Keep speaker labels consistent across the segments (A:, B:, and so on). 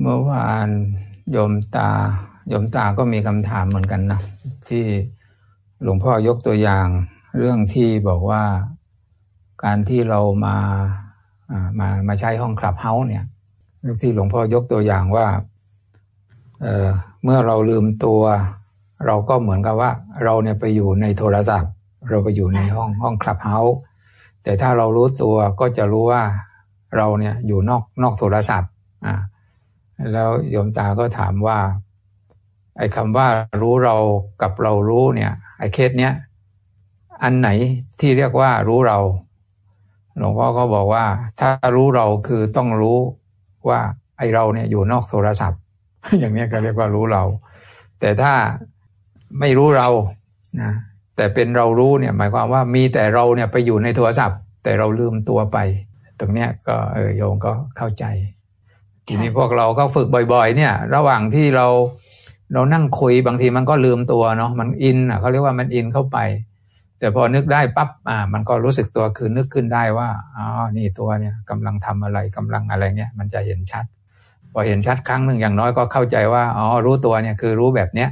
A: เมื่อวานโยมตาโยมตาก็มีคำถามเหมือนกันนะ ที่หลวงพ่อยกตัวอย่าง เรื่องที่บอกว่าการที่เรามามามาใช้ห้องคลับเฮาส์เนี่ยที่หลวงพ่อยกตัวอย่างว่าเเมื่อเราลืมตัว เราก็เหมือนกับว่า เราเนี่ยไปอยู่ในโทรศัพท์ เราไปอยู่ในห้องห้องคลับเฮาส์แต่ถ้าเรารู้ตัวก็จะรู้ว่าเราเนี่ยอยู่นอกนอกโทรศัพท์อ่า แล้วโยมตาก็ถามว่า ไอ้คำว่ารู้เรากับเรารู้เนี่ย ไอ้เคสเนี้ยอันไหนที่เรียกว่ารู้เรา หลวงพ่อก็บอกว่า ถ้ารู้เราคือต้องรู้ว่า ไอ้เราเนี่ยอยู่นอกโทรศัพท์ อย่างนี้ก็เรียกว่ารู้เรา แต่ถ้าไม่รู้เรานะแต่เป็นเรารู้เนี่ยหมายความว่ามีแต่เราเนี่ยไปอยู่ในโทรศัพท์ แต่เราลืมตัวไป ตรงเนี้ยก็เออโยมก็เข้าใจ ทีนี้พวกเราก็ฝึกบ่อย ๆ เนี่ย ระหว่างที่เราเรานั่งคุยบางทีมันก็ลืมตัวเนาะมันอินอะเขาเรียกว่ามันอินเข้าไป แต่พอนึกได้ปั๊บอ่า มันก็รู้สึกตัวคือนึกขึ้นได้ว่าอ๋อนี่ตัวเนี่ยกำลังทำอะไรกำลังอะไรเนี่ย มันจะเห็นชัด พอเห็นชัดครั้งหนึ่งอย่างน้อยก็เข้าใจว่าอ๋อรู้ตัวเนี่ยคือรู้แบบเนี้ย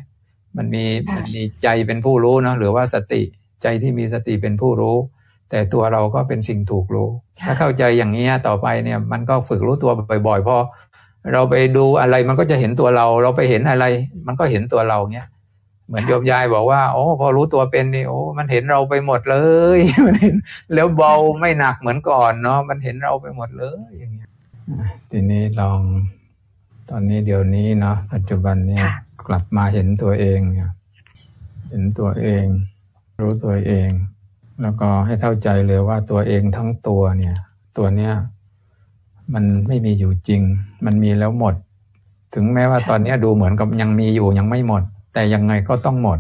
A: มันมีมันมีใจเป็นผู้รู้เนาะหรือว่าสติใจที่มีสติเป็นผู้รู้ แต่ตัวเราก็เป็นสิ่งถูกรู้ ถ้าเข้าใจอย่างนี้ต่อไปเนี่ย มันก็ฝึกรู้ตัวบ่อยๆพอเราไปดูอะไรมันก็จะเห็นตัวเรา เราไปเห็นอะไร มันก็เห็นตัวเราเงี้ยเหมือนโยมยายบอกว่าโอ้พอรู้ตัวเป็นนี่โอ้มันเห็นเราไปหมดเลยมันเห็นแล้วเบาไม่หนักเหมือนก่อนเนาะมันเห็นเราไปหมดเลยอย่างเงี้ยทีนี้ลองตอนนี้เดี๋ยวนี้เนาะปัจจุบันเนี่ยกลับมาเห็นตัวเองเนี่ยเห็นตัวเอง รู้ตัวเอง แล้วก็ให้เข้าใจเลยว่าตัวเองทั้งตัวเนี่ย ตัวเนี้ยมันไม่มีอยู่จริง มันมีแล้วหมด ถึงแม้ว่าตอนนี้ดูเหมือนกับยังมีอยู่ยังไม่หมด แต่ยังไงก็ต้องหมด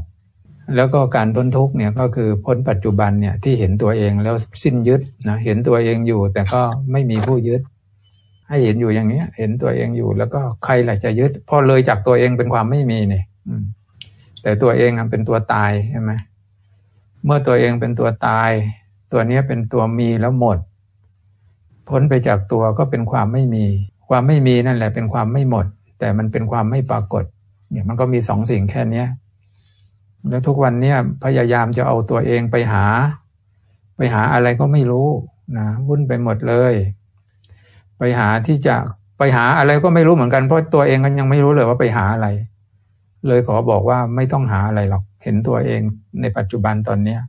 A: แล้วก็การพ้นทุกเนี่ยก็คือพ้นปัจจุบันเนี่ยที่เห็นตัวเองแล้วสิ้นยึดนะเห็นตัวเองอยู่ แต่ก็ไม่มีผู้ยึด ให้เห็นอยู่อย่างนี้เห็นตัวเองอยู่ แล้วก็ใครแหละจะยึดพอเลยจากตัวเองเป็นความไม่มีเนี่ยแต่ตัวเองเป็นตัวตายใช่ไหม เมื่อตัวเองเป็นตัวตาย ตัวนี้เป็นตัวมีแล้วหมด พ้นไปจากตัวก็เป็นความไม่มี ความไม่มีนั่นแหละเป็นความไม่หมด แต่มันเป็นความไม่ปรากฏ เนี่ยมันก็มีสองสิ่งแค่นี้แล้วทุกวันเนี้ยพยายามจะเอาตัวเองไปหา ไปหาอะไรก็ไม่รู้นะวุ่นไปหมดเลย ไปหาที่จะไปหาอะไรก็ไม่รู้เหมือนกันเพราะตัวเองก็ยังไม่รู้เลยว่าไปหาอะไร เลยขอบอกว่าไม่ต้องหาอะไรหรอก เห็นตัวเองในปัจจุบันตอนเนี้ย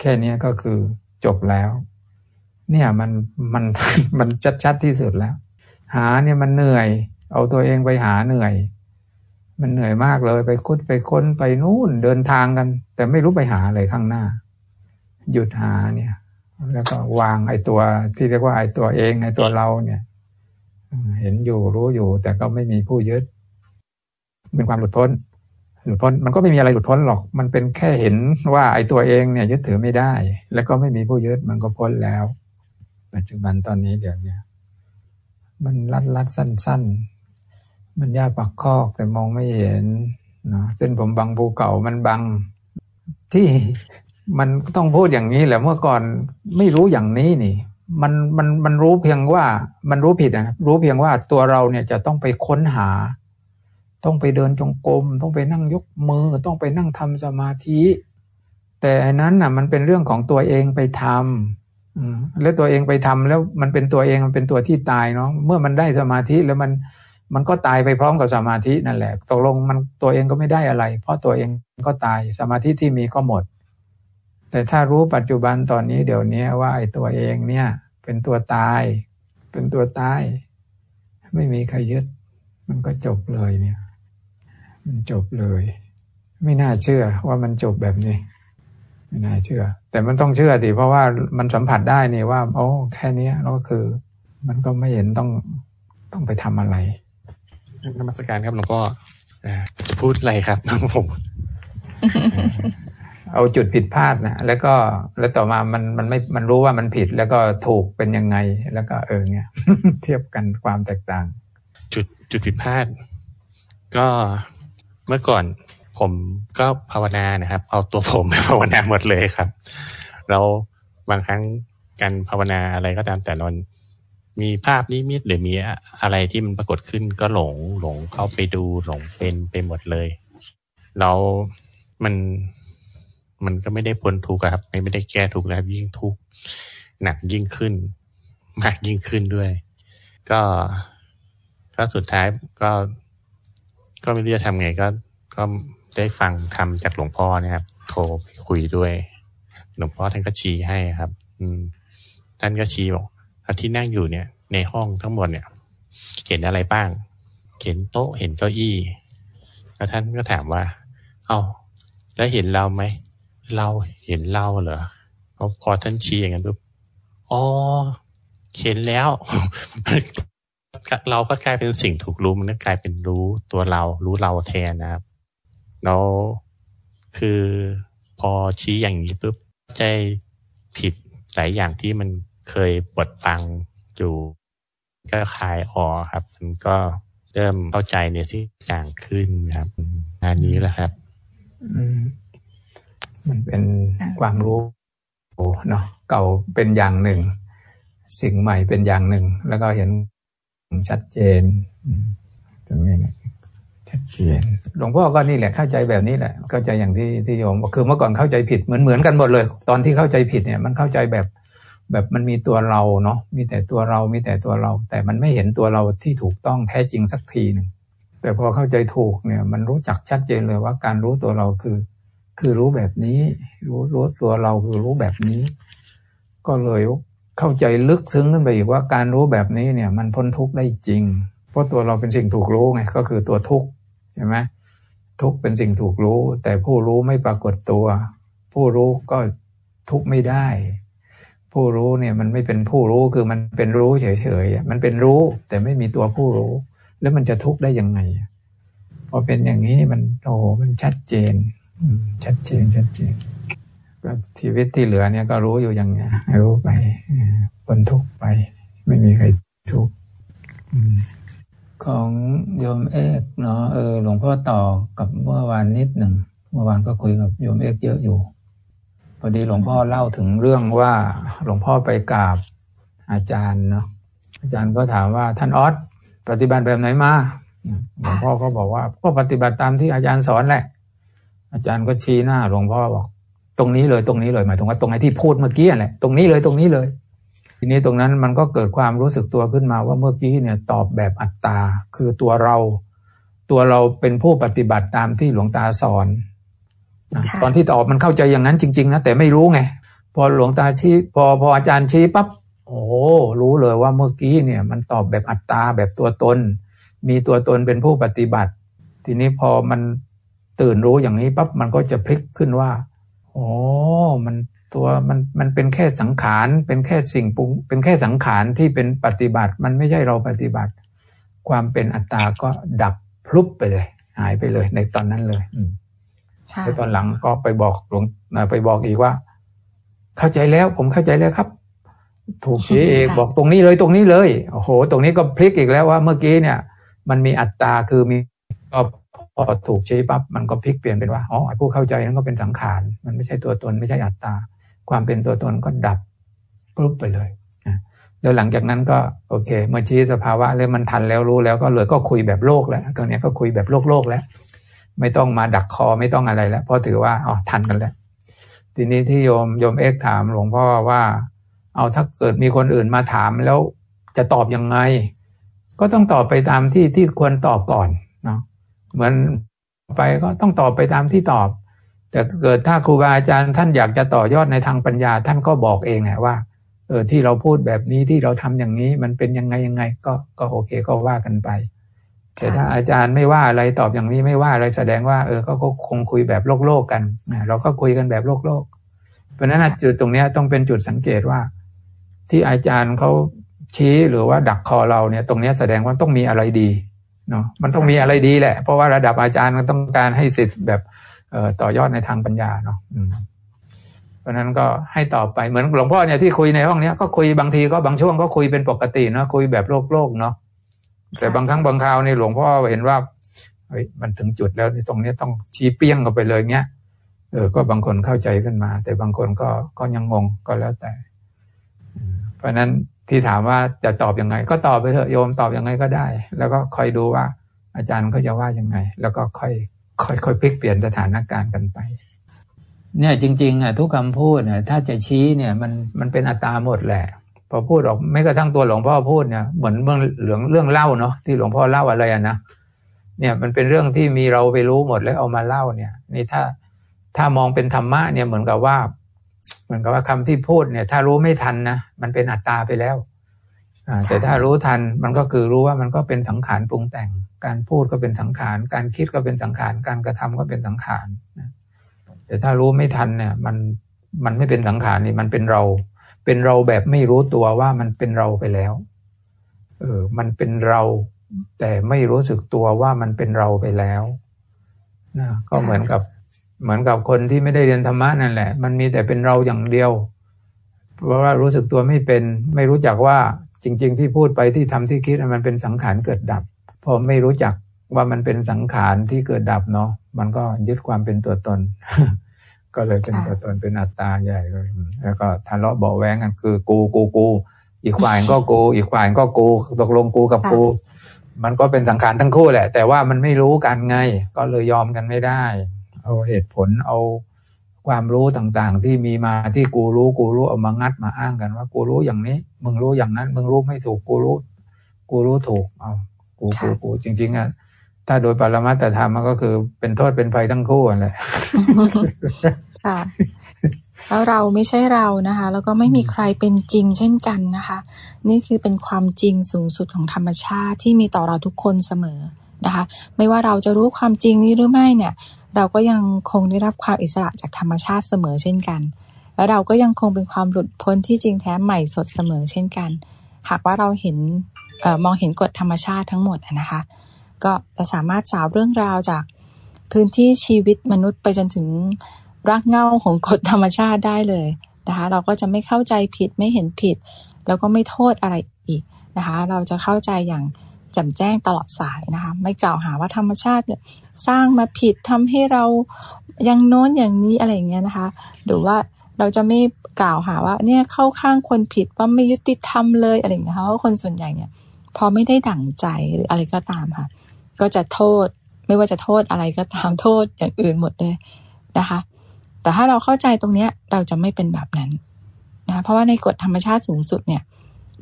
A: แค่นี้ก็คือจบแล้ว เนี่ยมันมันมันชัดชัดที่สุดแล้ว หาเนี่ยมันเหนื่อย เอาตัวเองไปหาเหนื่อย มันเหนื่อยมากเลยไปคุดไปค้นไปนู่นเดินทางกัน แต่ไม่รู้ไปหาอะไรข้างหน้า หยุดหาเนี่ย แล้วก็วางไอ้ตัวที่เรียกว่าไอ้ตัวเองไอ้ตัวเราเนี่ย เห็นอยู่รู้อยู่แต่ก็ไม่มีผู้ยึด เป็นความหลุดพ้น หลุดพ้นมันก็ไม่มีอะไรหลุดพ้นหรอก มันเป็นแค่เห็นว่าไอ้ตัวเองเนี่ยยึดถือไม่ได้ แล้วก็ไม่มีผู้ยึดมันก็พ้นแล้ว ปัจจุบันตอนนี้เดี๋ยวนี้มันรัดรัดสั้นสั้นมันยากปักคอกแต่มองไม่เห็นเนาะเส้นผมบางภูเก่ามันบังที่มันต้องพูดอย่างนี้แหละเมื่อก่อนไม่รู้อย่างนี้นี่ มันมันมันรู้เพียงว่ามันรู้ผิดนะรู้เพียงว่าตัวเราเนี่ยจะต้องไปค้นหา ต้องไปเดินจงกรมต้องไปนั่งยกมือ ต้องไปนั่งทำสมาธิ แต่อันนั้นน่ะ มันเป็นเรื่องของตัวเองไปทำแล้วตัวเองไปทำแล้วมันเป็นตัวเองมันเป็นตัวที่ตายเนาะเมื่อมันได้สมาธิแล้วมันมันก็ตายไปพร้อมกับสมาธินั่นแหละตกลงมันตัวเองก็ไม่ได้อะไร เพราะตัวเองก็ตายสมาธิที่มีก็หมด แต่ถ้ารู้ปัจจุบันตอนนี้เดี๋ยวนี้ว่าไอ้ตัวเองเนี่ย เป็นตัวตาย เป็นตัวตาย ไม่มีใครยึด มันก็จบเลยเนี่ย มันจบเลย ไม่น่าเชื่อว่ามันจบแบบนี้ ไม่น่าเชื่อ แต่มันต้องเชื่อดิเพราะว่ามันสัมผัสได้นี่ว่า โอ้แค่นี้แล้วก็คือ มันก็ไม่เห็นต้องต้องไปทำอะไร
B: นมัสการครับหลวงพ่อจะพูดอะไรครับน้องผม
A: เอาจุดผิดพลาดนะแล้วก็แล้วต่อมามันมันไม่มันรู้ว่ามันผิดแล้วก็ถูกเป็นยังไง แล้วก็เออเนี่ยเทียบกันความแตกต่าง
B: จุดจุดผิดพลาด ก็ เมื่อก่อนผมก็ภาวนานะครับ เอาตัวผมไปภาวนาหมดเลยครับเราบางครั้งการภาวนาอะไรก็ตามแต่นอนมีภาพนิมิตหรือมีอะไรที่มันปรากฏขึ้นก็หลงหลงเข้าไปดูหลงเป็นไปหมดเลย แล้วมันมันก็ไม่ได้พ้นทุกข์ครับ ไม่ได้แก้ทุกข์แล้วยิ่งทุกข์หนักยิ่งขึ้น มากยิ่งขึ้นด้วย ก็ก็สุดท้ายก็ ก็ไม่รู้จะทำไงก็ ก็ได้ฟังทำจากหลวงพ่อนะครับ โทรไปคุยด้วย หลวงพ่อท่านก็ชี้ให้ครับ อืม ท่านก็ชี้บอกที่นั่งอยู่เนี่ย ในห้องทั้งหมดเนี่ย เห็นอะไรบ้าง เห็นโต๊ะเห็นเก้าอี้ แล้วท่านก็ถามว่า เอา้าแล้วเห็นเราไหมเราเห็นเราเหรอพอท่านชี้อย่างนั้นปุ๊บอ๋อเห็นแล้ว เราก็กลายเป็นสิ่งถูกรู้มันก็กลายเป็นรู้ตัวเรา รู้เราแทนนะครับแล้วคือพอชี้อย่างนี้ปุ๊บใจผิดหลายอย่างที่มันเคยปวดฟังอยู่ ก็คลายออกครับ มันก็เริ่มเข้าใจในสิ่งต่างขึ้นครับอันนี้แหละครับ
A: มันเป็นความรู้เนาะเก่าเป็นอย่างหนึ่ง สิ่งใหม่เป็นอย่างหนึ่ง แล้วก็เห็น ชัดเจนตรงนี้นะชัดเจน หลวงพ่อก็นี่แหละเข้าใจแบบนี้แหละ เข้าใจอย่างที่ที่โยมคือเมื่อก่อนเข้าใจผิดเหมือนเหมือนกันหมดเลย ตอนที่เข้าใจผิดเนี่ยมันเข้าใจแบบแบบมันมีตัวเราเนาะมีแต่ตัวเรามีแต่ตัวเรา แต่มันไม่เห็นตัวเราที่ถูกต้องแท้จริงสักทีหนึ่งแต่พอเข้าใจถูกเนี่ย มันรู้จักชัดเจนเลยว่าการรู้ตัวเราคือ คือรู้แบบนี้ รู้รู้ตัวเราคือรู้แบบนี้ ก็เลย เข้าใจลึกซึ้งขึ้นไปอีกว่าการรู้แบบนี้เนี่ยมันพ้นทุกข์ได้จริง เพราะตัวเราเป็นสิ่งถูกรู้ไงก็คือตัวทุกข์ใช่ไหมทุกข์เป็นสิ่งถูกรู้ แต่ผู้รู้ไม่ปรากฏตัว ผู้รู้ก็ทุกข์ไม่ได้ ผู้รู้เนี่ยมันไม่เป็นผู้รู้คือมันเป็นรู้เฉยๆมันเป็นรู้แต่ไม่มีตัวผู้รู้ แล้วมันจะทุกข์ได้ยังไงพอเป็นอย่างนี้มันโอ้มันชัดเจนชัดเจนชัดเจน ก็ชีวิตที่เหลือเนี่ยก็รู้อยู่อย่างเงี้ยรู้ไปพ้นทุกไป ไม่มีใครทุกของโยมเอกเนาะเออหลวงพ่อต่อกับเมื่อวานนิดหนึ่งเมื่อวานก็คุยกับโยมเอกเยอะอยู่พอดีหลวงพ่อเล่าถึงเรื่องว่าหลวงพ่อไปกราบอาจารย์เนาะอาจารย์ก็ถามว่าท่านออสปฏิบัติแบบไหนมาหลวงพ่อก็บอกว่า ก็ปฏิบัติตามที่อาจารย์สอนแหละ อาจารย์ก็ชี้หน้าหลวงพ่อบอก ตรงนี้เลยตรงนี้เลยหมายถึงว่าตรงไหนที่พูดเมื่อกี้แหละตรงนี้เลยตรงนี้เลย ทีนี้ตรงนั้นมันก็เกิดความรู้สึกตัวขึ้นมาว่าเมื่อกี้เนี่ยตอบแบบอัตตาคือตัวเรา ตัวเราเป็นผู้ปฏิบัติตามที่หลวงตาสอนตอนที่ตอบมันเข้าใจอย่างนั้นจริง ๆ นะแต่ไม่รู้ไงพอหลวงตาชี้พอพออาจารย์ชี้ปั๊บโอ้รู้เลยว่าเมื่อกี้เนี่ยมันตอบแบบอัตตาแบบตัวตน มีตัวตนเป็นผู้ปฏิบัติ ทีนี้พอมันตื่นรู้อย่างนี้ปั๊บมันก็จะพลิกขึ้นว่า โอ้มันตัวมันมันเป็นแค่สังขาร เป็นแค่สิ่งปรุง เป็นแค่สังขารที่เป็นปฏิบัติ มันไม่ใช่เราปฏิบัติ ความเป็นอัตตาก็ดับพลุบไปเลย หายไปเลย ในตอนนั้นเลยแล้วตอนหลังก็ไปบอกหลวงไปบอกอีกว่า เข้าใจแล้ว ผมเข้าใจแล้วครับ ถูกชี้เอกบอกตรงนี้เลยตรงนี้เลย โอ้โห ตรงนี้ก็พลิกอีกแล้วว่าเมื่อกี้เนี่ย มันมีอัตตาคือมีก็พ อถูกชี้ปั๊บมันก็พลิกเปลี่ยนเป็นว่าอ๋อผู้เข้าใจนั้นก็เป็นสังขาร มันไม่ใช่ตัวตนไม่ใช่อัตตา ความเป็นตัวตนก็ดับปุ๊บไปเลยแล้วหลังจากนั้นก็โอเค เมื่อชี้สภาวะเลยมันทันแล้วรู้แล้วก็เลยก็คุยแบบโลกแล้วตรงนี้ก็คุยแบบโลกโลกแล้ว ไม่ต้องมาดักคอไม่ต้องอะไรแล้ว เพราะถือว่าอ๋อทันกันแล้ว ทีนี้ที่โยมโยมเอกถามหลวงพ่อว่า เอาถ้าเกิดมีคนอื่นมาถามแล้วจะตอบยังไง ก็ต้องตอบไปตามที่ที่ควรตอบก่อน เหมือนไปก็ต้องตอบไปตามที่ตอบ แต่เกิดถ้าครูบาอาจารย์ท่านอยากจะต่อยอดในทางปัญญา ท่านก็บอกเองไงว่าเออที่เราพูดแบบนี้ที่เราทำอย่างนี้มันเป็นยังไงยังไง ก็ก็โอเคก็ว่ากันไป แต่ถ้าอาจารย์ไม่ว่าอะไรตอบอย่างนี้ไม่ว่าอะไรแสดงว่า เออเขาก็คงคุยแบบโลกโลกกันเราก็คุยกันแบบโลกโลกเพราะนั้นจุดตรงนี้ต้องเป็นจุดสังเกตว่า ที่อาจารย์เขาชี้หรือว่าดักคอเราเนี่ย ตรงนี้แสดงว่าต้องมีอะไรดี เนาะมันต้องมีอะไรดีแหละ เพราะว่าระดับอาจารย์มันต้องการให้สิทธิ์แบบเออต่อยอดในทางปัญญาเนาะเพราะนั้นก็ให้ตอบไปเหมือนหลวงพ่อเนี่ยที่คุยในห้องเนี้ยก็คุยบางทีก็บางช่วงก็คุยเป็นปกติเนาะคุยแบบโลกโลกเนาะแต่บางครั้งบางคราวนี่หลวงพ่อเห็นว่าเฮ้ยมันถึงจุดแล้วตรงนี้ต้องชี้เปี้ยงกันไปเลยเงี้ยเออก็บางคนเข้าใจขึ้นมา แต่บางคนก็ก็ยังงงก็แล้วแต่ เพราะนั้น ที่ถามว่าจะตอบยังไง ก็ตอบไปเถอะโยมตอบยังไงก็ได้ แล้วก็คอยดูว่า อาจารย์เขาจะว่ายังไง แล้วก็ค่อยค่อยค่อยพลิกเปลี่ยนสถานการณ์กันไป เนี่ยจริงๆอะทุกคำพูดเนี่ยถ้าจะชี้เนี่ยมันมันเป็นอัตตาหมดแหละพอพูดออกไม่กระทั่งตัวหลวงพ่อพูดเนี่ยเหมือนเรื่องเรื่องเรื่องเล่าเนาะที่หลวงพ่อเล่าอะไรอะนะเนี่ยมันเป็นเรื่องที่มีเราไปรู้หมดแล้วเอามาเล่าเนี่ยนี่ถ้าถ้ามองเป็นธรรมะเนี่ยเหมือนกับว่า มือนกับว่าคำที่พูดเนี่ย ถ้ารู้ไม่ทันนะมันเป็นอัตตาไปแล้วแต่ถ้ารู้ทันมันก็คือรู้ว่ามันก็เป็นสังขารปรุงแต่ง การพูดก็เป็นสังขาร การคิดก็เป็นสังขาร การกระทำก็เป็นสังขารแต่ถ้ารู้ไม่ทันเนี่ย มันมันไม่เป็นสังขารนี่มันเป็นเรา เป็นเราแบบไม่รู้ตัวว่ามันเป็นเราไปแล้ว เออ มันเป็นเรา แต่ไม่รู้สึกตัวว่ามันเป็นเราไปแล้วนะก็เหมือนกับ เหมือนกับคนที่ไม่ได้เรียนธรรมะนั่นแหละ มันมีแต่เป็นเราอย่างเดียว เพราะว่ารู้สึกตัวไม่เป็น ไม่รู้จักว่าจริง ๆ ที่พูดไปที่ทำที่คิดมันเป็นสังขารเกิดดับ พอไม่รู้จักว่ามันเป็นสังขารที่เกิดดับเนาะมันก็ยึดความเป็นตัวตน ก็เลยเป็นตัวตนเป็นอัตตาใหญ่เลย แล้วก็ทะเลาะเบาแวงกันคือกูกูกู อีกฝ่ายก็กู อีกฝ่ายก็กูตกลงกูกับกู มันก็เป็นสังขารทั้งคู่แหละ แต่ว่ามันไม่รู้กันไง ก็เลยยอมกันไม่ได้ เอาเหตุผลเอาความรู้ต่างๆ ที่มีมาที่กูรู้กูรู้เอามางัดมาอ้างกันว่า กูรู้อย่างนี้ มึงรู้อย่างนั้น มึงรู้ไม่ถูกกูรู้ กูรู้ถูกเอากูกูกูจริง ๆอะถ้าโดยปรมัตถธรรมมันก็คือเป็นโทษเป็นภัยทั้งคู่แหละ
C: ค่ะแล้วเราไม่ใช่เรานะคะ แล้วก็ไม่มีใครเป็นจริงเช่นกันนะคะ นี่คือเป็นความจริงสูงสุดของธรรมชาติที่มีต่อเราทุกคนเสมอ นะคะ ไม่ว่าเราจะรู้ความจริงนี้หรือไม่เนี่ย เราก็ยังคงได้รับความอิสระจากธรรมชาติเสมอเช่นกัน แล้วเราก็ยังคงเป็นความหลุดพ้นที่จริงแท้ใหม่สดเสมอเช่นกัน หากว่าเราเห็นออมองเห็นกฎธรรมชาติทั้งหมดนะคะ ก็จะสามารถสาวเรื่องราวจากพื้นที่ชีวิตมนุษย์ไปจนถึงรากเง้าของกฎธรรมชาติได้เลยนะคะเราก็จะไม่เข้าใจผิดไม่เห็นผิด แล้วก็ไม่โทษอะไรอีกนะคะ เราจะเข้าใจอย่าง จ่มแจ้งตลอดสายนะคะ ไม่กล่าวหาว่าธรรมชาติเนี่ยสร้างมาผิดทำให้เรายังโน้นอย่างนี้อะไรอย่างเงี้ยนะคะ หรือว่าเราจะไม่กล่าวหาว่าเนี่ยเข้าข้างคนผิดว่าไม่ยุติธรรมเลยอะไรอย่างเงี้ยเพราะคนส่วนใหญ่เนี่ยพอไม่ได้ดั่งใจหรืออะไรก็ตามค่ะ ก็จะโทษไม่ว่าจะโทษอะไรก็ตามโทษอย่างอื่นหมดเลยนะคะ แต่ถ้าเราเข้าใจตรงเนี้ยเราจะไม่เป็นแบบนั้นนะเพราะว่าในกฎธรรมชาติสูงสุดเนี่ย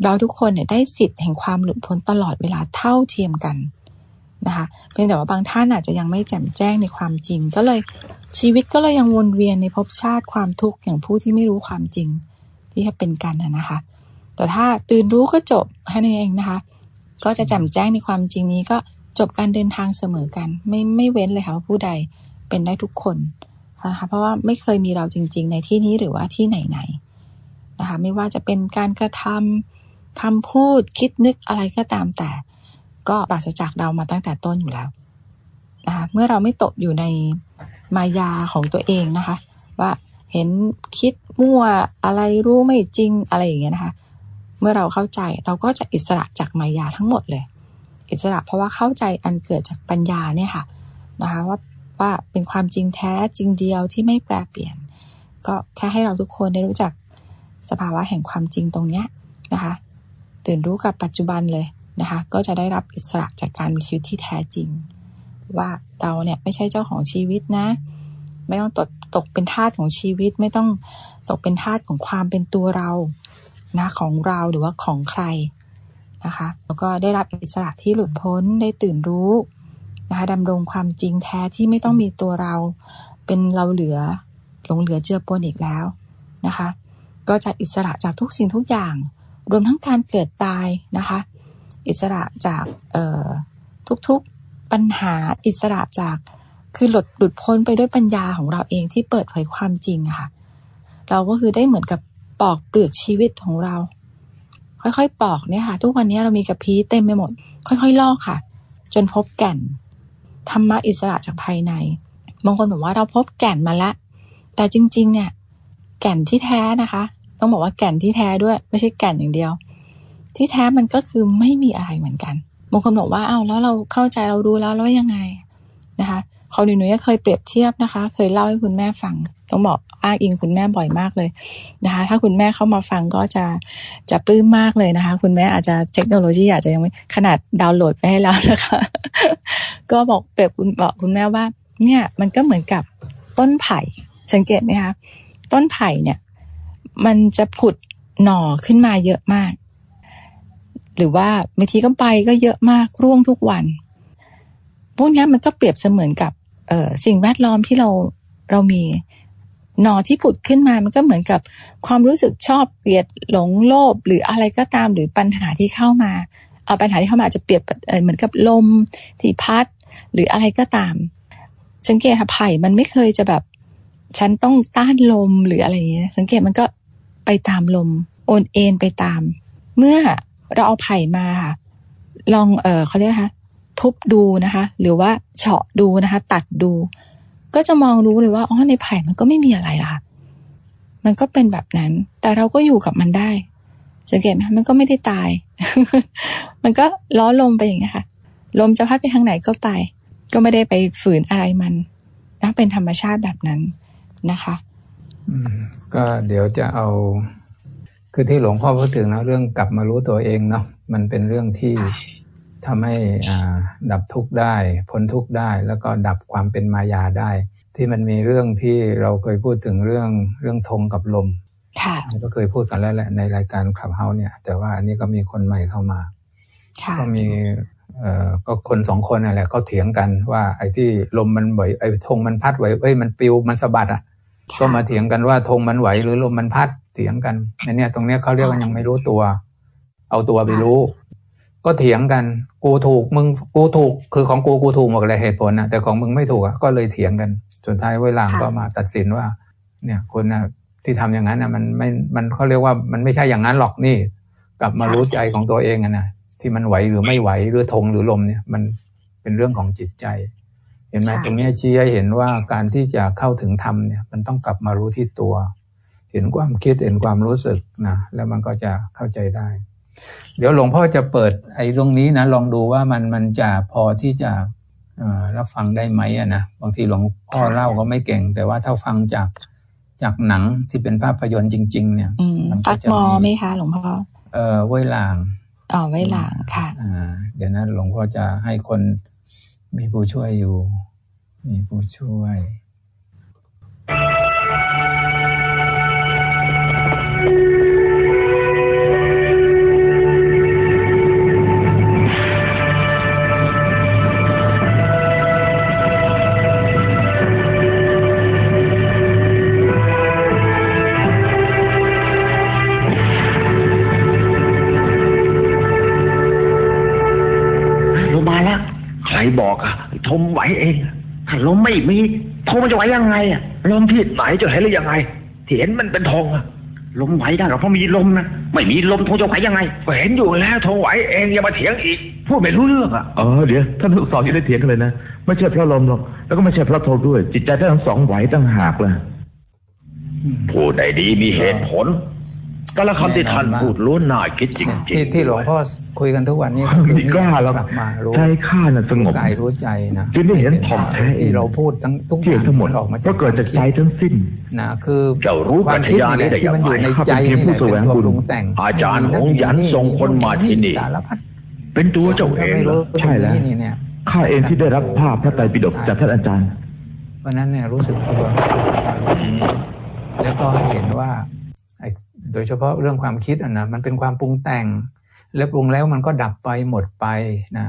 C: เราทุกคนเนี่ยได้สิทธิ์แห่งความหลุดพ้นตลอดเวลาเท่าเทียมกันนะคะเพียงแต่ว่าบางท่านอาจจะยังไม่แจ่มแจ้งในความจริง ก็เลยชีวิตก็เลยยังวนเวียนในภพชาติความทุกข์อย่างผู้ที่ไม่รู้ความจริงที่เป็นกันนะคะ แต่ถ้าตื่นรู้ก็จบแค่นั้นเองนะคะ ก็จะแจ่มแจ้งในความจริงนี้ก็จบการเดินทางเสมอกัน ไม่ไม่เว้นเลยค่ะว่าผู้ใดเป็นได้ทุกคนนะคะเพราะว่าไม่เคยมีเราจริง ๆ ในที่นี้หรือว่าที่ไหนๆนะคะไม่ว่าจะเป็นการกระทำ คำพูดคิดนึกอะไรก็ตามแต่ ก็ปราศจากเรามาตั้งแต่ต้นอยู่แล้วนะคะเมื่อเราไม่ตกอยู่ในมายาของตัวเองนะคะ ว่าเห็นคิดมั่วอะไรรู้ไม่จริงอะไรอย่างเงี้ยนะคะ เมื่อเราเข้าใจเราก็จะอิสระจากมายาทั้งหมดเลย อิสระเพราะว่าเข้าใจอันเกิดจากปัญญาเนี่ยค่ะนะคะว่าว่าเป็นความจริงแท้จริงเดียวที่ไม่แปรเปลี่ยน ก็แค่ให้เราทุกคนได้รู้จักสภาวะแห่งความจริงตรงเนี้ยนะคะ ตื่นรู้กับปัจจุบันเลยนะคะ ก็จะได้รับอิสระจากการมีชีวิตที่แท้จริง ว่าเราเนี่ยไม่ใช่เจ้าของชีวิตนะ ไม่ต้องตกตกเป็นทาสของชีวิตไม่ต้องตกเป็นทาสของความเป็นตัวเรานะของเราหรือว่าของใครนะคะแล้วก็ได้รับอิสระที่หลุดพ้นได้ตื่นรู้นะคะดำรงความจริงแท้ที่ไม่ต้องมีตัวเรา เป็นเราเหลือหลงเหลือเจือปนอีกแล้วนะคะ ก็จะอิสระจากทุกสิ่งทุกอย่าง รวมทั้งการเกิดตายนะคะ อิสระจากทุกๆปัญหาอิสระจากคือหลุดหลุดพ้นไปด้วยปัญญาของเราเองที่เปิดเผยความจริงค่ะ เราก็คือได้เหมือนกับปอกเปลือกชีวิตของเรา ค่อยๆ ปอกเนี่ยค่ะ ทุกวันนี้เรามีกระพี้เต็มไปหมด ค่อยๆลอกค่ะ จนพบแก่นธรรมะอิสระจากภายในบางคนบอกว่าเราพบแก่นมาแล้วแต่จริง ๆ เนี่ย แก่นที่แท้นะคะ ต้องบอกว่าแก่นที่แท้ด้วย ไม่ใช่แก่นอย่างเดียว ที่แท้มันก็คือไม่มีอะไรเหมือนกันบางคนบอกว่าอ้าวแล้วเราเข้าใจเรารู้แล้วแล้วยังไงนะคะเขาหนูเคยเปรียบเทียบนะคะ เคยเล่าให้คุณแม่ฟัง ต้องบอกอ้างอิงคุณแม่บ่อยมากเลยนะคะ ถ้าคุณแม่เข้ามาฟังก็จะจะปลื้มมากเลยนะคะ คุณแม่อาจจะเทคโนโลยีอาจจะยังไม่ขนาดดาวน์โหลดไปให้แล้วนะคะ ก็บอกเปรียบคุณบอกคุณแม่ว่า เนี่ยมันก็เหมือนกับต้นไผ่สังเกตไหมคะต้นไผ่เนี่ย มันจะผุดหน่อขึ้นมาเยอะมาก หรือว่าบางทีก็ใบก็เยอะมากร่วงทุกวัน พวกนี้มันก็เปรียบเสมือนกับเสิ่งแวดล้อมที่เราเรามีหนอที่ผุดขึ้นมามันก็เหมือนกับความรู้สึกชอบเกลียดหลงโลภหรืออะไรก็ตามหรือปัญหาที่เข้ามา เอาปัญหาที่เข้ามาจะเปรียบเหมือนกับลมที่พัด หรืออะไรก็ตาม สังเกตค่ะไผ่มันไม่เคยจะแบบ ฉันต้องต้านลมหรืออะไรเงี้ย สังเกตมันก็ ไปตามลม โอนเอ็นไปตาม เมื่อเราเอาไผ่มาค่ะ ลองเออเขาเรียกคะทุบดูนะคะ หรือว่าเฉาะดูนะคะ ตัดดู ก็จะมองรู้เลยว่าอ๋อในไผ่มันก็ไม่มีอะไรล่ะ มันก็เป็นแบบนั้น แต่เราก็อยู่กับมันได้ สังเกตไหมมันก็ไม่ได้ตาย มันก็ล้อลมไปอย่างนี้ค่ะ ลมจะพัดไปทางไหนก็ไป ก็ไม่ได้ไปฝืนอะไรมันนะเป็นธรรมชาติแบบนั้นนะคะ
A: ก็เดี๋ยวจะเอา คือที่หลวงพ่อพูดถึงนะเรื่องกลับมารู้ตัวเองเนาะมันเป็นเรื่องที่ทำให้อ่าดับทุกข์ได้พ้นทุกข์ได้ แล้วก็ดับความเป็นมายาได้ ที่มันมีเรื่องที่เราเคยพูดถึงเรื่องเรื่องธงกับลม
C: ค่ะ
A: ก็เคยพูดกันแล้วแหละในรายการขับเฮาเนี่ย แต่ว่าอันนี้ก็มีคนใหม่เข้ามา
C: ค่ะ
A: ก็มีเอ่อก็คนสองคนนั่นแหละเขาเถียงกันว่าไอ้ที่ลมมันไหวไอ้ธงมันพัดไหวเอ้ยมันปลิวมันสะบัดอะ ก็มาเถียงกันว่าธงมันไหวหรือลมมันพัดเถียงกันอันเนี้ยตรงเนี้ยเขาเรียกว่ายังไม่รู้ตัว เอาตัวไปรู้ ก็เถียงกัน กูถูกมึงกูถูก คือของกูกูถูกหมดเลยเหตุผลนะแต่ของมึงไม่ถูกอะก็เลยเถียงกันสุดท้ายเวลาก็มาตัดสินว่า เนี่ยคนน่ะที่ทำอย่างนั้นน่ะมันไม่มันเขาเรียกว่ามันไม่ใช่อย่างนั้นหรอกนี่ กลับมารู้ใจของตัวเองนะที่มันไหวหรือไม่ไหวหรือธงหรือลมเนี่ย มันเป็นเรื่องของจิตใจ เห็นไหม
C: ค่ะ
A: ตรงเนี้ยชี้ให้เห็นว่าการที่จะเข้าถึงธรรมเนี่ยมันต้องกลับมารู้ที่ตัว เห็นความคิดเห็นความรู้สึกนะแล้วมันก็จะเข้าใจได้ เดี๋ยวหลวงพ่อจะเปิดไอ้ตรงนี้นะลองดูว่ามันมันจะพอที่จะเอ่อรับฟังได้ไหมอะนะบางทีหลวงพ่อเล่าก็ไม่เก่ง แต่ว่าถ้าฟังจากจากหนังที่เป็นภาพยนตร์จริง ๆ เนี่ย
C: อืม
A: มันก็
C: ตัก
A: จะ
C: มอ
A: มี
C: ไหมคะหลวงพ่อ
A: เอ่อเว้ยลาง
C: อ๋อไว้หลังค่ะ
A: อ่าเดี๋ยวนั้นหลวงพ่อจะให้คน มีผู้ช่วยอยู่ มีผู้ช่วย
D: อกอะทมไหวเองอะถ้าลมไม่มีทงมันจะไหวยังไงอะลมที่ไหนจะเห็นหรือยังไงที่เห็นมันเป็นทงอะลมไหวได้ก็เพราะมีลมนะไม่มีลมทงจะไหวยังไงก็เห็นอยู่แล้วทงไหวเองอย่ามาเถียงอีกพูดไม่รู้เรื่องอะ
E: เออเดี๋ยวท่านทั้งสองอย่าได้เถียงกันเลยนะไม่ใช่เพราะลมหรอกแล้วก็ไม่ใช่เพราะโทด้วย จิตใจท่านทั้งสองไหวตั้งหากเลย
D: พูดได้ดีมีเหตุผล ก็แล้วคำที่ท่านพูดล้วนน่าคิดจริงๆ
A: ที่ที่หลวงพ่อคุยกันทุกวันนี้ก็คือ
E: ไม่กล้าหรอก
A: กลับมารู้
E: ใจข้าน่ะสงบ
A: กายรู้ใจนะ
E: จึงได้เห็นถ่องแท้
A: ที่เราพูดทั้งทุกอ
E: ที่
A: ย่าง
E: ทั้งหมด
A: นออกมา
E: ก็เกิดจากใจทั้งสิ้น
A: นะคือ
D: เจ้ารู้
A: ความคิดนี่แหละ
D: ปัญญาได้
A: ที่มันอยู่ใน
D: อย่างไร
A: ใจนี่แหละ
E: ข้าเป็นเพียงผู้แสวง
A: เป็นตัว
E: บุญ
A: ปรุงแต่ง
D: อาจารย์หงยันส่งคนมาที่นี่
A: สารพัด
D: เป็นตัวเจ้าเอง
A: ไม่
D: เหร
A: รู้
D: อ
E: ใช่แล้ว
A: นี่เนี่ย
E: ข้าเองที่ได้รับภาพพระไตรปิฎกจากท่านอาจารย์
A: เพราะฉะนั้นเนี่ยรู้สึกตัวเอากลับมารู้ตรงนี้แล้วก็ให้เห็นว่าไอ้ โดยเฉพาะเรื่องความคิดอะนะมันเป็นความปรุงแต่ง แล้วปรุงแล้วมันก็ดับไปหมดไปนะ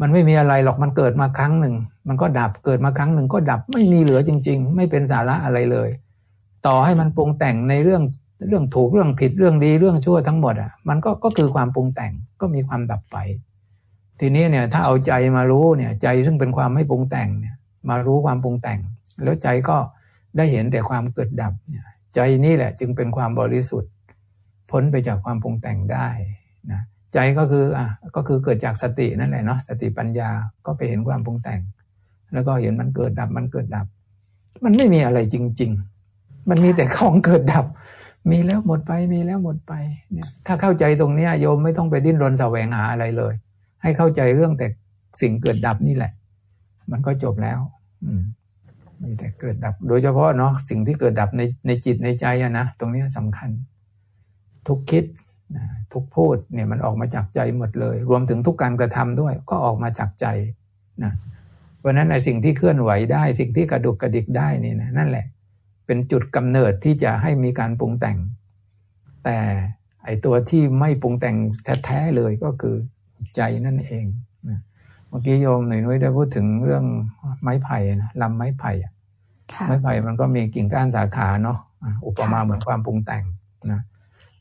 A: มันไม่มีอะไรหรอกมันเกิดมาครั้งหนึ่ง มันก็ดับเกิดมาครั้งหนึ่งก็ดับไม่มีเหลือจริง ๆ ไม่เป็นสาระอะไรเลย ต่อให้มันปรุงแต่งในเรื่องเรื่องถูกเรื่องผิดเรื่องดีเรื่องชั่วทั้งหมดอะมันก็ก็คือความปรุงแต่งก็มีความดับไป ทีนี้เนี่ยถ้าเอาใจมารู้เนี่ยใจซึ่งเป็นความไม่ปรุงแต่งเนี่ยมารู้ความปรุงแต่ง แล้วใจก็ได้เห็นแต่ความเกิดดับเนี่ย ใจนี่แหละจึงเป็นความบริสุทธิ์ พ้นไปจากความปรุงแต่งได้นะใจก็คืออะก็คือเกิดจากสตินั่นแหละเนาะสติปัญญาก็ไปเห็นความปรุงแต่ง แล้วก็เห็นมันเกิดดับมันเกิดดับ มันไม่มีอะไรจริง ๆ มันมีแต่ของเกิดดับ มีแล้วหมดไปมีแล้วหมดไปเนี่ยถ้าเข้าใจตรงนี้โยมไม่ต้องไปดิ้นรนแสวงหาอะไรเลย ให้เข้าใจเรื่องแต่สิ่งเกิดดับนี่แหละ มันก็จบแล้ว อืม มีแต่เกิดดับ โดยเฉพาะเนาะสิ่งที่เกิดดับในในจิตในใจอะนะตรงนี้สำคัญ ทุกคิดนะทุกพูดเนี่ยมันออกมาจากใจหมดเลย รวมถึงทุกการกระทำด้วย ก็ออกมาจากใจนะเพราะนั้นในสิ่งที่เคลื่อนไหวได้ สิ่งที่กระดุกกระดิกได้นี่นะนั่นแหละ เป็นจุดกำเนิดที่จะให้มีการปรุงแต่ง แต่ไอตัวที่ไม่ปรุงแต่งแท้ๆเลยก็คือใจนั่นเอง เมื่อกี้โยมหน่อยนุ้ยได้พูดถึงเรื่องไม้ไผ่นะลำไม้ไผ่อะ
C: ค่ะ
A: ไม้ไผ่มันก็มีกิ่งก้านสาขาเนาะอะอุปมา
C: ค่ะ
A: เหมือนความปรุงแต่งนะ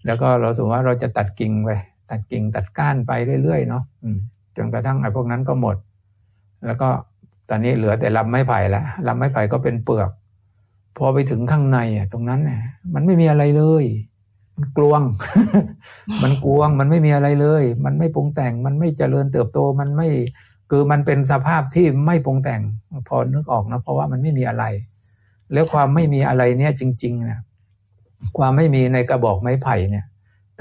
A: แล้วก็เราสมมติว่าเราจะตัดกิ่งไปตัดกิ่งตัดก้านไปเรื่อยๆเนาะอืมจนกระทั่งไอ้พวกนั้นก็หมด แล้วก็ตอนนี้เหลือแต่ลำไม้ไผ่ละลำไม้ไผ่ก็เป็นเปลือก พอไปถึงข้างในอะตรงนั้นเนี่ยมันไม่มีอะไรเลย มันกลวง มันกลวงมันไม่มีอะไรเลย มันไม่ปรุงแต่งมันไม่เจริญเติบโตมันไม่ คือมันเป็นสภาพที่ไม่ปรุงแต่งพอนึกออกนะเพราะว่ามันไม่มีอะไร แล้วความไม่มีอะไรเนี่ยจริงๆนะความไม่มีในกระบอกไม้ไผ่เนี่ย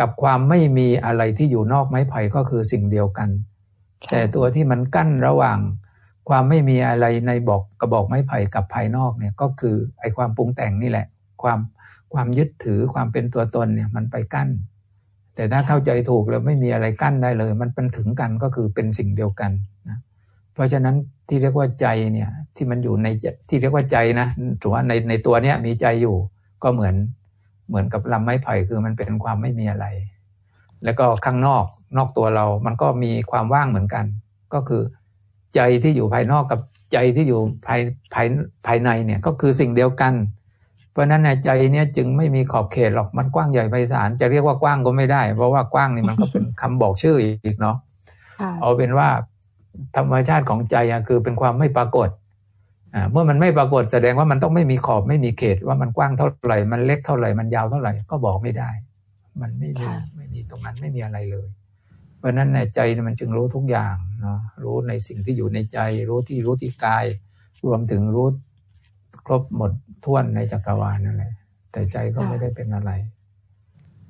A: กับความไม่มีอะไรที่อยู่นอกไม้ไผ่ก็คือสิ่งเดียวกัน
C: ค่ะ
A: แต่ตัวที่มันกั้นระหว่าง ความไม่มีอะไรในบอกกระบอกไม้ไผ่กับภายนอกเนี่ยก็คือไอ้ความปรุงแต่งนี่แหละ ความความยึดถือความเป็นตัวตนเนี่ยมันไปกั้น แต่ถ้าเข้าใจถูกแล้วไม่มีอะไรกั้นได้เลย มันเป็นถึงกันก็คือเป็นสิ่งเดียวกันนะ เพราะฉะนั้นที่เรียกว่าใจเนี่ยที่มันอยู่ในใจที่เรียกว่าใจนะถือว่าในในตัวเนี้ยมีใจอยู่ก็เหมือนเหมือนกับลำไม้ไผ่คือมันเป็นความไม่มีอะไร แล้วก็ข้างนอกนอกตัวเรา มันก็มีความว่างเหมือนกัน ก็คือ ใจที่อยู่ภายนอกกับใจที่อยู่ภายภายภายในเนี่ยก็คือสิ่งเดียวกัน เพราะฉะนั้นในใจเนี่ยจึงไม่มีขอบเขตหรอกมันกว้างใหญ่ไพศาลจะเรียกว่ากว้างก็ไม่ได้ เพราะว่ากว้างนี่มันก็เป็นคำบอกชื่ออีกเนาะ
C: ค่ะ
A: เอาเป็นว่า ธรรมชาติของใจอะคือเป็นความไม่ปรากฏอ่าเมื่อมันไม่ปรากฏแสดงว่ามันต้องไม่มีขอบไม่มีเขตว่ามันกว้างเท่าไหร่ มันเล็กเท่าไหร่ มันยาวเท่าไหร่ก็บอกไม่ได้ มันไม่มี
C: ค่ะ
A: ไม่มีตรงนั้นไม่มีอะไรเลย เพราะฉะนั้นในใจเนี่ยมันจึงรู้ทุกอย่างเนาะรู้ในสิ่งที่อยู่ในใจ รู้ที่รู้ที่กาย รวมถึงรู้ครบหมดท้วนในจักรวาลนั่นแหละแต่ใจก็ไม่ได้เป็นอะไร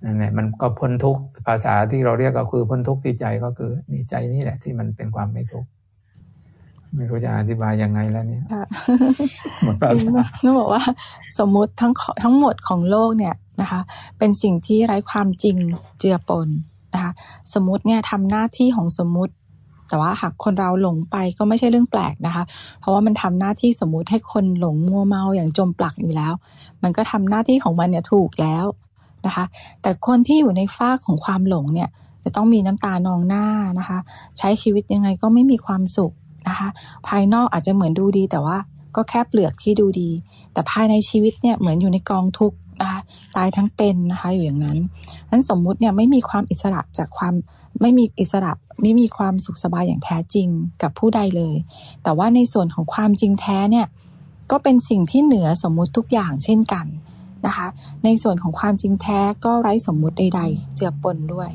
A: นั่นแหละมันก็พ้นทุกข์ภาษาที่เราเรียกก็คือพ้นทุกข์ที่ใจก็คือนี่ใจนี่แหละที่มันเป็นความไม่ทุกข์ไม่รู้จะอธิบายยังไงแล้วเนี่ย
C: ค่ะ
A: หมดภาษา
C: นึกบอกว่า สมมุติทั้งขอทั้งหมดของโลกเนี่ยนะคะ เป็นสิ่งที่ไร้ความจริงเจือปนนะคะสมมติเนี่ยทำหน้าที่ของสมมุติ แต่ว่าหากคนเราหลงไปก็ไม่ใช่เรื่องแปลกนะคะ เพราะว่ามันทำหน้าที่สมมุติให้คนหลงมัวเมาอย่างจมปลักอยู่แล้ว มันก็ทำหน้าที่ของมันเนี่ยถูกแล้ว นะคะ แต่คนที่อยู่ในฟาของความหลงเนี่ยจะต้องมีน้ำตานองหน้านะคะ ใช้ชีวิตยังไงก็ไม่มีความสุขนะคะ ภายนอกอาจจะเหมือนดูดีแต่ว่าก็แค่เปลือกที่ดูดี แต่ภายในชีวิตเนี่ยเหมือนอยู่ในกองทุกข์นะคะตายทั้งเป็นนะคะอยู่อย่างนั้นนั้นสมมุติเนี่ยไม่มีความอิสระจากความไม่มีอิสระไม่มีความสุขสบายอย่างแท้จริงกับผู้ใดเลย แต่ว่าในส่วนของความจริงแท้เนี่ยก็เป็นสิ่งที่เหนือสมมุติทุกอย่างเช่นกัน นะคะ ในส่วนของความจริงแท้ก็ไร้สมมุติใด ๆ เจือปนด้วย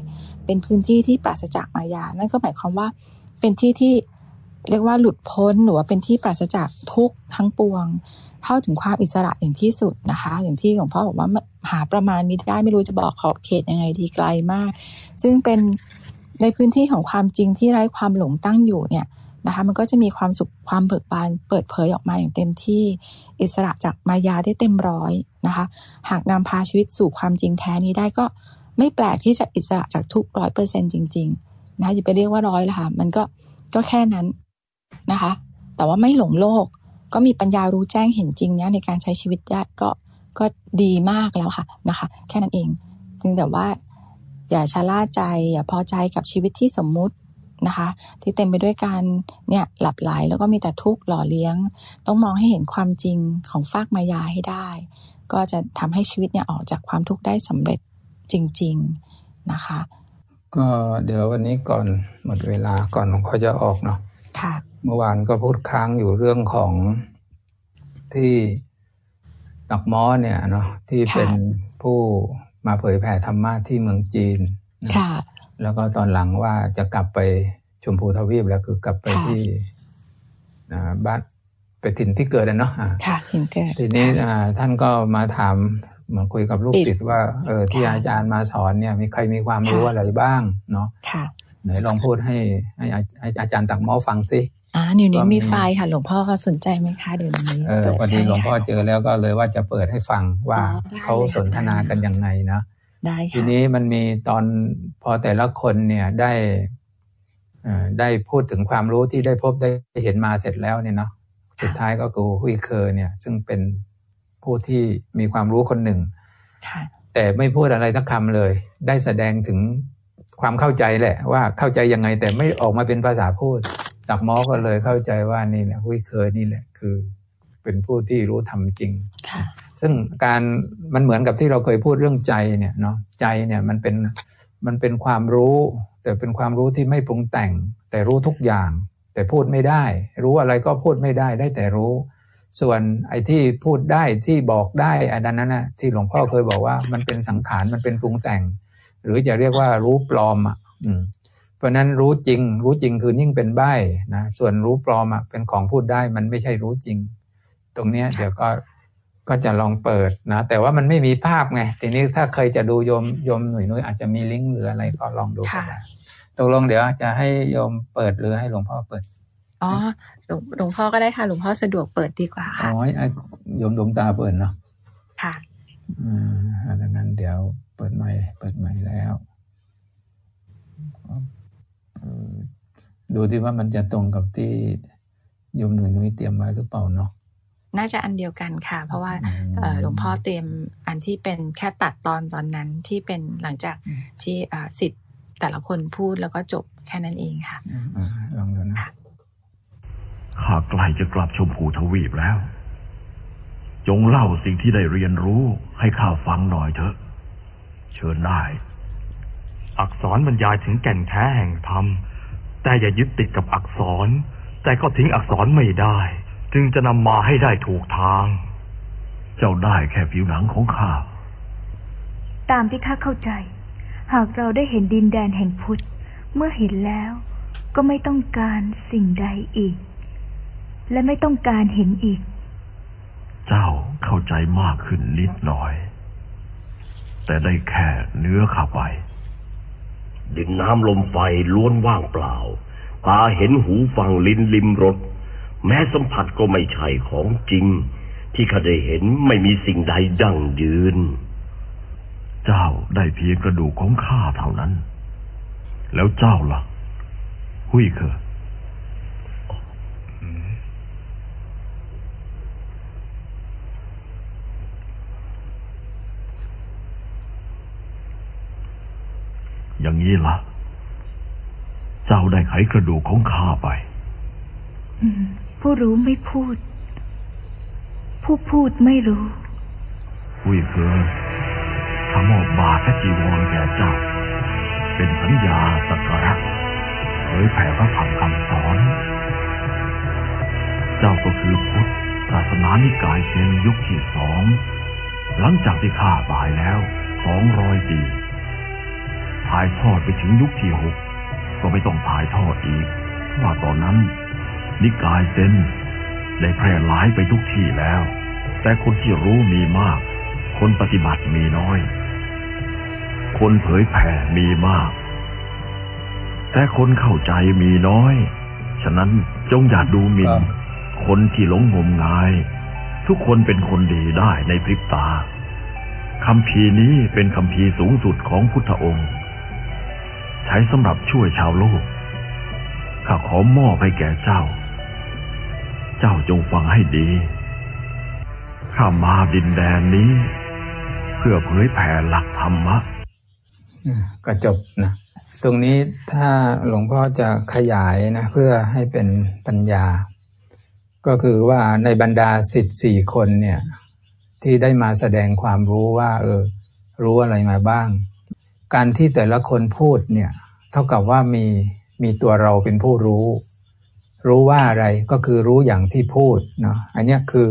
C: เป็นพื้นที่ที่ปราศจากมายา นั่นก็หมายความว่าเป็นที่ที่เรียกว่าหลุดพ้นหรือว่าเป็นที่ปราศจากทุกทั้งปวง เข้าถึงความอิสระอย่างที่สุดนะคะ อย่างที่หลวงพ่อบอกว่าหาประมาณนี้ได้ไม่รู้จะบอกขอบเขตยังไงดีไกลมาก ซึ่งเป็นในพื้นที่ของความจริงที่ไร้ความหลงตั้งอยู่เนี่ย นะคะมันก็จะมีความสุขความเบิกบานเปิดเผยออกมาอย่างเต็มที่อิสระจากมายาได้เต็มร้อยนะคะหากนำพาชีวิตสู่ความจริงแท้นี้ได้ก็ไม่แปลกที่จะอิสระจากทุกร้อยเปอร์เซ็นจริง ๆ นะอย่าไปเรียกว่าร้อยละค่ะมันก็ก็แค่นั้นนะคะ แต่ว่าไม่หลงโลกก็มีปัญญารู้แจ้งเห็นจริงเนี่ยในการใช้ชีวิตได้ก็ก็ดีมากแล้วค่ะนะคะ แค่นั้นเองเพียงแต่ว่าอย่าชะล่าใจอย่าพอใจกับชีวิตที่สมมุติ นะคะ ที่เต็มไปด้วยการเนี่ยหลับไหลแล้วก็มีแต่ทุกข์หล่อเลี้ยง ต้องมองให้เห็นความจริงของฟากมายาให้ได้ ก็จะทำให้ชีวิตเนี่ยออกจากความทุกข์ได้สำเร็จจริง ๆนะคะ
A: ก็เดี๋ยววันนี้ก่อนหมดเวลาก่อนหลวงพ่อจะออกเนาะ
C: ค่ะ
A: เมื่อวานก็พูดค้างอยู่เรื่องของที่ตักม้อเนี่ยเนาะที่
C: ค่ะ
A: เป็นผู้มาเผยแผ่ธรรมะที่เมืองจีนนะ
C: ค่ะ
A: แล้วก็ตอนหลังว่าจะกลับไปชมพูทวีปแล้วคือกลับไป
C: ค่ะ
A: ที่อ่าบ้านไปถิ่นที่เกิดอะเนาะอ่า
C: ค่ะถึงเกิด
A: ทีนี้อ่าท่านก็มาถามเหมาคุยกับลูกศิษย์ว่าเออที่
C: ค่ะ
A: อาจารย์มาสอนเนี่ยมีใครมีความรู้
C: ค่ะ
A: อะไรบ้างเนาะ
C: ค่ะ
A: ไหนลองพูดให้ให้อาให้อาจารย์ตักหม้อฟังสิ
C: อ่าเดี๋ยวนี้มีไฟค่ะ หลวงพ่อเขาสนใจไหมคะเดี๋ยวนี้
A: เออพอดีหลวงพ่อเจอแล้วก็เลยว่าจะเปิดให้ฟังว่า
C: อ๋อได้
A: เขาสนทนากันยังไงนะ
C: ได้
A: ที
C: ค่ะ
A: นี้มันมีตอนพอแต่ละคนเนี่ยได้เอ่อได้พูดถึงความรู้ที่ได้พบได้เห็นมาเสร็จแล้วเนี่ยเนาะสุดท้ายก็คือฮุยเคอร์เนี่ย ซึ่งเป็นผู้ที่มีความรู้คนหนึ่ง
C: ค่ะ
A: แต่ไม่พูดอะไรทักคำเลย ได้แสดงถึงความเข้าใจแหละ ว่าเข้าใจยังไงแต่ไม่ออกมาเป็นภาษาพูดตักหมอก็เลยเข้าใจว่านี่แหละฮุยเคอร์นี่แหละคือ เป็นผู้ที่รู้ธรรมจริง
C: ค่ะ
A: ซึ่งการมันเหมือนกับที่เราเคยพูดเรื่องใจเนี่ยเนาะใจเนี่ยมันเป็นมันเป็นความรู้ แต่เป็นความรู้ที่ไม่ปรุงแต่ง แต่รู้ทุกอย่าง แต่พูดไม่ได้ รู้อะไรก็พูดไม่ได้ได้แต่รู้ ส่วนไอ้ที่พูดได้ที่บอกได้อันนั้นนะที่หลวงพ่อเคยบอกว่ามันเป็นสังขารมันเป็นปรุงแต่ง หรือจะเรียกว่ารู้ปลอมอะอืมเพราะฉะนั้นรู้จริง รู้จริงคือยิ่งเป็นใบ้นะส่วนรู้ปลอมอะเป็นของพูดได้มันไม่ใช่รู้จริง ตรงเนี้ยเดี๋ยวก็ ก็จะลองเปิดนะ แต่ว่ามันไม่มีภาพไงทีนี้ถ้าเคยจะดูโยมโยมหนุ่ยนุ้ยอาจจะมีลิงก์หรืออะไรก็ลองดูก็
C: ค่ะ
A: ได้ตกลงเดี๋ยวจะให้โยมเปิดหรือให้หลวงพ่อเปิด
C: อ๋อหลวงหลวงพ่อก็ได้ค่ะหลวงพ่อสะดวกเปิดดีกว่า
A: อ๋
C: ค่ะ
A: อให้โยมดวงตาเปิดเนาะ
C: ค่ะ
A: อืมอ่าดังนั้นเดี๋ยวเปิดใหม่ เปิดใหม่แล้วเอ่อดูที่ว่ามันจะตรงกับที่โยมหนุ่ยนุ้ยเตรียมไว้หรือเปล่าเนาะ
C: น่าจะอันเดียวกันค่ะ เพราะว่า
A: อืม
C: เอ่อหลวงพ่อเตรียมอันที่เป็นแค่ตัดตอนตอนนั้นที่เป็นหลังจากที่อ่าสิทธิ์แต่ละคนพูดแล้วก็จบแค่นั้นเองค่ะ
A: อ่าลองดูนะ
E: ข้าใกล้จะกลับชมพูทวีปแล้ว จงเล่าสิ่งที่ได้เรียนรู้ให้ข้าฟังหน่อยเถอะ เชิญได้
F: อักษรบรรยายถึงแก่นแท้แห่งธรรม แต่อย่ายึดติดกับอักษร แต่ก็ทิ้งอักษรไม่ได้ จึงจะนำมาให้ได้ถูกทาง
E: เจ้าได้แค่ผิวหนังของข้า
G: ตามที่ข้าเข้าใจ หากเราได้เห็นดินแดนแห่งพุทธ เมื่อเห็นแล้ว ก็ไม่ต้องการสิ่งใดอีก และไม่ต้องการเห็นอีก
E: เจ้าเข้าใจมากขึ้นนิดหน่อย แต่ได้แค่เนื้อข้าไป
H: ดินน้ำลมไฟล้วนว่างเปล่า ตาเห็นหูฟังลิ้นลิมรส แม้สัมผัสก็ไม่ใช่ของจริง ที่ข้าได้เห็นไม่มีสิ่งใดดั่งยืน
E: เจ้าได้เพียงกระดูกของข้าเท่านั้น แล้วเจ้าล่ะ หุยเคออย่างนี้ล่ะ เจ้าได้ไขกระดูกของข้าไป
G: อืม ผู้รู้ไม่พูด ผู้พูดไม่รู้
E: หุยเคอข้ามอบบาทและจีวรแก่เจ้า เป็นสัญญาสักการะเผยแผ่พระธรรมคำสอน เจ้าก็คือพุทธศาสนานิกายเซนยุคที่สอง หลังจากที่ข้าตายแล้วสองร้อยปีถ่ายทอดไปถึงยุคที่หกก็ไม่ต้องถ่ายทอดอีกว่าตอนนั้น นิกายเซนได้แพร่หลายไปทุกที่แล้ว แต่คนที่รู้มีมาก คนปฏิบัติมีน้อย คนเผยแผ่มีมาก แต่คนเข้าใจมีน้อย ฉะนั้นจงอย่าดูหมิ่น
A: ครับ
E: คนที่หลงงมงาย ทุกคนเป็นคนดีได้ในพริบตาคำพีร์นี้เป็นคำพีร์สูงสุดของพุทธองค์ ใช้สำหรับช่วยชาวโลกข้าขอมอบให้แก่เจ้า เจ้าจงฟังให้ดี ข้ามาดินแดนนี้ เพื่อเผยแผ่หลักธรรมะ
A: ก็จบนะตรงนี้ถ้าหลวงพ่อจะขยายนะเพื่อให้เป็นปัญญา ก็คือว่าในบรรดาสิทธิ์สี่คนเนี่ยที่ได้มาแสดงความรู้ว่า เออ รู้อะไรมาบ้าง การที่แต่ละคนพูดเนี่ย เท่ากับว่ามีมีตัวเราเป็นผู้รู้ รู้ว่าอะไรก็คือรู้อย่างที่พูดเนาะอันนี้คือ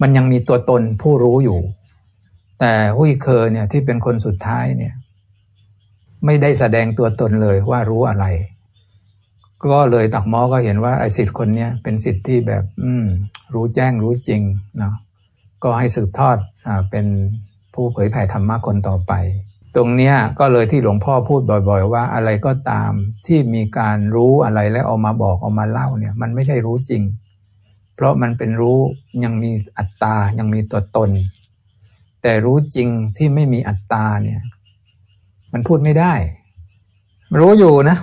A: มันยังมีตัวตนผู้รู้อยู่ แต่หุยเคอเนี่ยที่เป็นคนสุดท้ายเนี่ย ไม่ได้แสดงตัวตนเลยว่ารู้อะไร ก็เลยตักมอก็เห็นว่าไอสิทธิ์คนเนี้ยเป็นสิทธิ์ที่แบบ อืม รู้แจ้งรู้จริงเนาะก็ให้สืบทอดอ่าเป็นผู้เผยแผ่ธรรมะคนต่อไป ตรงเนี้ยก็เลยที่หลวงพ่อพูดบ่อย ๆ ว่าอะไรก็ตามที่มีการรู้อะไรแล้วเอามาบอกเอามาเล่าเนี่ยมันไม่ใช่รู้จริง เพราะมันเป็นรู้ยังมีอัตตายังมีตัวตน แต่รู้จริงที่ไม่มีอัตตาเนี่ยมันพูดไม่ได้ รู้อยู่นะ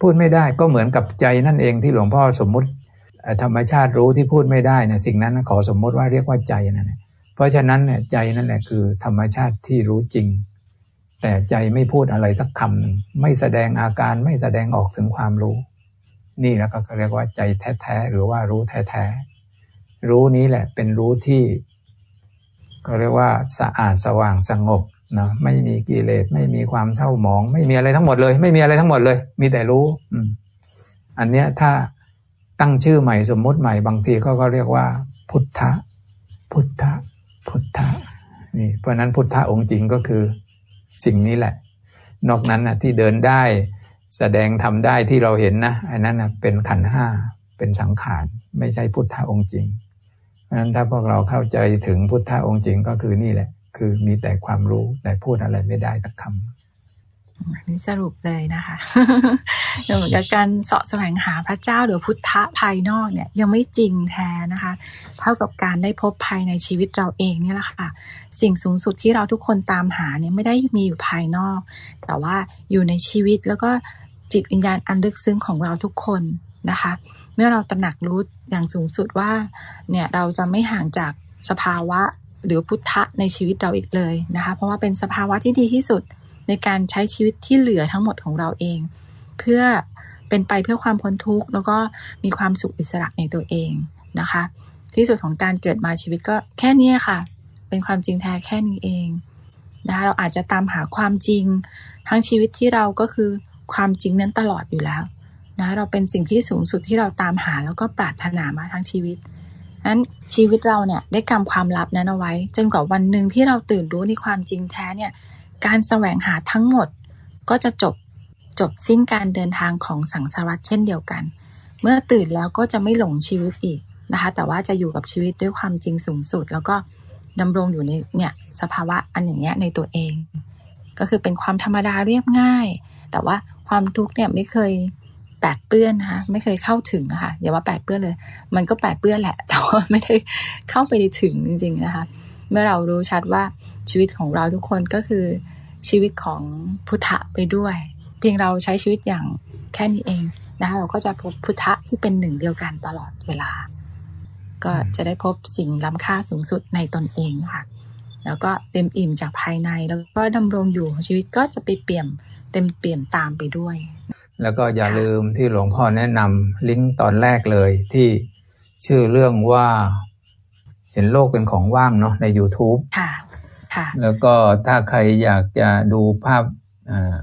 A: พูดไม่ได้ก็เหมือนกับใจนั่นเองที่หลวงพ่อสมมุติธรรมชาติรู้ที่พูดไม่ได้นะสิ่งนั้นขอสมมติว่าเรียกว่าใจนั่นเพราะฉะนั้นเนี่ยใจนั่นแหละคือธรรมชาติที่รู้จริง แต่ใจไม่พูดอะไรสักคำหนึ่งไม่แสดงอาการไม่แสดงออกถึงความรู้ นี่แล้วก็เรียกว่าใจแท้ๆหรือว่ารู้แท้ๆรู้นี้แหละเป็นรู้ที่ ก็เรียกว่าสะอาดสว่างสงบนะไม่มีกิเลสไม่มีความเศร้าหมอง ไม่มีอะไรทั้งหมดเลย ไม่มีอะไรทั้งหมดเลย มีแต่รู้อืมอันเนี้ยถ้าตั้งชื่อใหม่สมมติใหม่บางทีเขาก็เรียกว่า พุทธะพุทธะพุทธะนี่เพราะนั้นพุทธะองค์จริงก็คือ สิ่งนี้แหละ นอกนั้นนะที่เดินได้แสดงทำได้ที่เราเห็นนะอันนั้นนะเป็นขันห้าเป็นสังขารไม่ใช่พุทธะองค์จริง เพราะนั้นถ้าพวกเราเข้าใจถึงพุทธะองค์จริงก็คือนี่แหละ คือมีแต่ความรู้แต่พูดอะไรไม่ได้สักคำ
C: นี่สรุปเลยนะคะเหมือนกับการเสาะแสวงหาพระเจ้าหรือพุทธะภายนอกเนี่ยยังไม่จริงแท้นะคะ เท่ากับการได้พบภายในชีวิตเราเองนี่แหละค่ะ สิ่งสูงสุดที่เราทุกคนตามหาเนี่ยไม่ได้มีอยู่ภายนอก แต่ว่าอยู่ในชีวิตแล้วก็จิตวิญญาณอันลึกซึ้งของเราทุกคนนะคะ เมื่อเราตระหนักรู้อย่างสูงสุดว่าเนี่ยเราจะไม่ห่างจากสภาวะหรือพุทธะในชีวิตเราอีกเลยนะคะ เพราะว่าเป็นสภาวะที่ดีที่สุด ในการใช้ชีวิตที่เหลือทั้งหมดของเราเอง เพื่อเป็นไปเพื่อความพ้นทุกข์แล้วก็มีความสุขอิสระในตัวเองนะคะ ที่สุดของการเกิดมาชีวิตก็แค่นี้ค่ะ เป็นความจริงแท้แค่นี้เองนะคะเราอาจจะตามหาความจริง ทั้งชีวิตที่เราก็คือความจริงนั้นตลอดอยู่แล้วนะเราเป็นสิ่งที่สูงสุดที่เราตามหาแล้วก็ปรารถนามาทั้งชีวิตนั้นชีวิตเราเนี่ยได้กำความลับนั้นเอาไว้ จนกว่าวันหนึ่งที่เราตื่นรู้ในความจริงแท้เนี่ย การแสวงหาทั้งหมดก็จะจบจบสิ้นการเดินทางของสังสารวัฏเช่นเดียวกัน เมื่อตื่นแล้วก็จะไม่หลงชีวิตอีกนะคะ แต่ว่าจะอยู่กับชีวิตด้วยความจริงสูงสุด แล้วก็ดำรงอยู่ในเนี่ยสภาวะอันอย่างเงี้ยในตัวเอง ก็คือเป็นความธรรมดาเรียบง่าย แต่ว่าความทุกข์เนี่ยไม่เคยแปดเปื้อนนะคะไม่เคยเข้าถึงนะคะอย่าว่าแปดเปื้อนเลย มันก็แปดเปื้อนแหละ แต่ว่าไม่ได้เข้าไปถึงจริง ๆนะคะ เมื่อเรารู้ชัดว่า ชีวิตของเราทุกคนก็คือชีวิตของพุทธะไปด้วย เพียงเราใช้ชีวิตอย่างแค่นี้เองนะคะเราก็จะพบพุทธะที่เป็นหนึ่งเดียวกันตลอดเวลา ก็จะได้พบสิ่งล้ำค่าสูงสุดในตนเองค่ะ แล้วก็เต็มอิ่มจากภายในแล้วก็ดำรงอยู่ชีวิตก็จะไปเปี่ยมเต็มเปี่ยมตามไปด้วย
A: แล้วก็อย่าลืมที่หลวงพ่อแนะนำลิงก์ตอนแรกเลยที่ชื่อเรื่องว่า เห็นโลกเป็นของว่างเนาะใน YouTube
C: ค่ะ
A: แล้วก็ถ้าใครอยากจะดูภาพ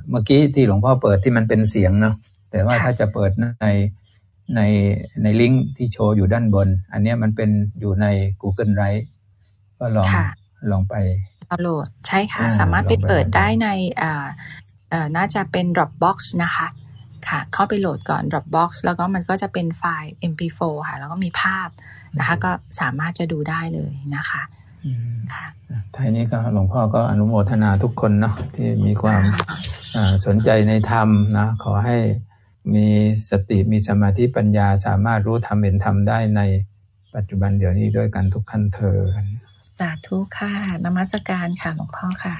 A: เมื่อกี้ที่หลวงพ่อเปิดที่มันเป็นเสียงเนาะแต่ว่าถ้าจะเปิดในในในลิงก์ที่โชว์อยู่ด้านบน อันนี้มันเป็นอยู่ใน Google Drive ก็ลองลองไป
C: ดาวน์โหลดใช่ค่ะ สามารถไปเปิดได้ในอ่าน่าจะเป็น Dropbox นะคะ ค่ะ เข้าไปโหลดก่อน Dropbox แล้วก็มันก็จะเป็นไฟล์ MP4 ค่ะ แล้วก็มีภาพนะคะ ก็สามารถจะดูได้เลยนะคะ
A: ค่ะท้ายนี้ก็หลวงพ่อก็อนุโมทนาทุกคนเนาะที่มีความสนใจในธรรมนะขอให้มีสติมีสมาธิปัญญาสามารถรู้ธรรมเห็นธรรมได้ในปัจจุบันเดี๋ยวนี้ด้วยกันทุกขั้นเทอ
C: สาธุค่ะนมัสการค่ะหลวงพ่อค่ะ